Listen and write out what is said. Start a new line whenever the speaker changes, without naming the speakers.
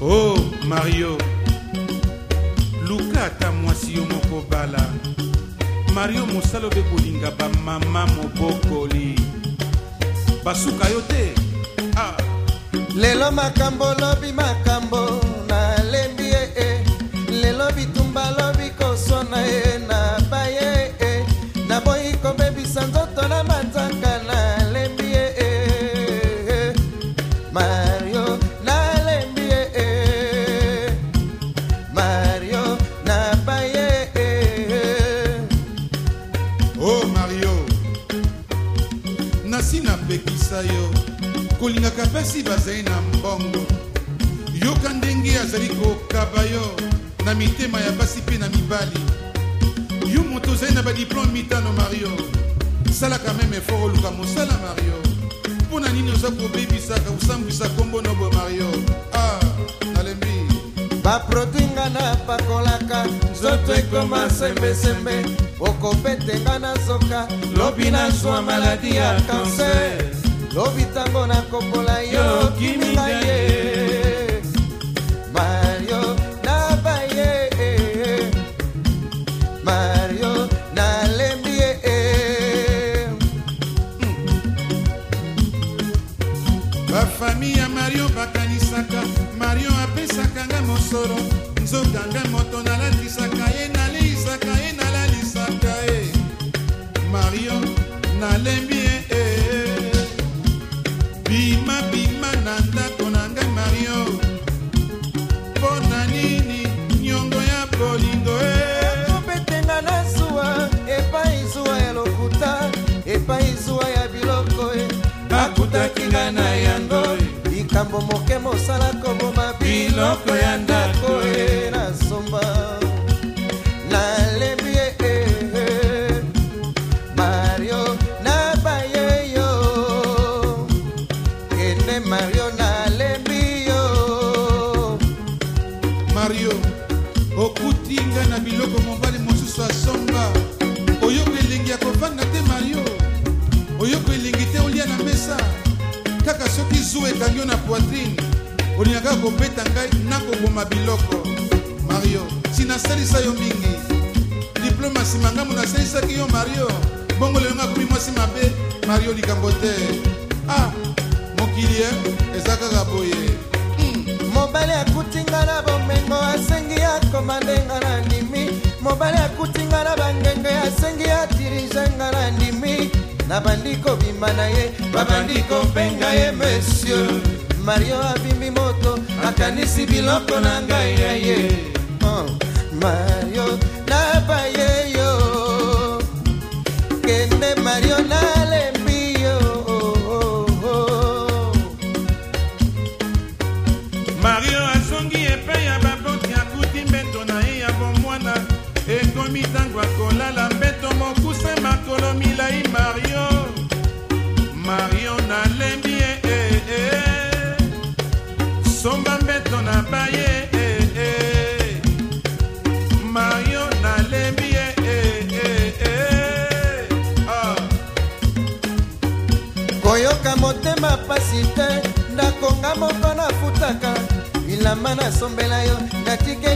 o oh, mario luka ata mwasi yo moko bala mario mosala obe kolinga bamama mobokoli
basuka yo te ah. lelo makambo lobi mak o oh, mario nasi napekisa
yo kolingaka mpasi bazali na mbongo yoka ndenge azali kokaba yo na mitema ya basi mpe na mibali yo moto ozali na badiplome mitano mario salaka meme effort oluka mosala mario mpo na nini oza kobebisaka kosambwisa nkombo nobo mario ah.
baproduit nga napakolaka nzoto ekoma sembesembe okopete nga na zoka lobi nazwa maladi ya kanser lobi ntango nakopola yo kiminga ye mario nabaye mario nalembi ye
bafami ya mario bakanisaka mario mosolo nzokanga moto nalalisaka ye nalisaka ye nalalisaka ye mario nalembi ye ee eh, eh. bima bima na ndako na ngai mario
mpo na nini nyongo ya bolingo e eh? kobetenga na zuwa epai zuwa ya lokuta epai zuwa ya biloko e akutaki ngai na yango likambo moke mosala koboma biloko ya
mario okuti ngai na biloko mobali mosusu asomba oyoka elengi ya kovanda te mario oyoka elengi te olia na mesa kaka soki zu ekangi yo na poitrine olingaka kobeta ngai nakoboma biloko mario si nasalisa yo mingi diplome nsima ngambo nasalisaki yo mario bongo lelo nga komi mwasi mabe mario likambo te
ah mokili e eza kaka boye na bomengo asengi akoma ndenga na ndimi mobali akutinga na bangenge asengi atirizenga na ndimi nabandi kobima na ye babandi kopenga ye monsieur mario abimbi moto akanisi biloko na ngai ya ye oh, mario nabaye yo kende mario nalembi yo oh, oh, oh. mario
milai marion marion nalembi e eh, eh. somba mbeto na baye eh, eh. marion nalembi
eh, ah. koyoka motema pasi te ndakonga moko nafutaka bilamba nasombela yo natike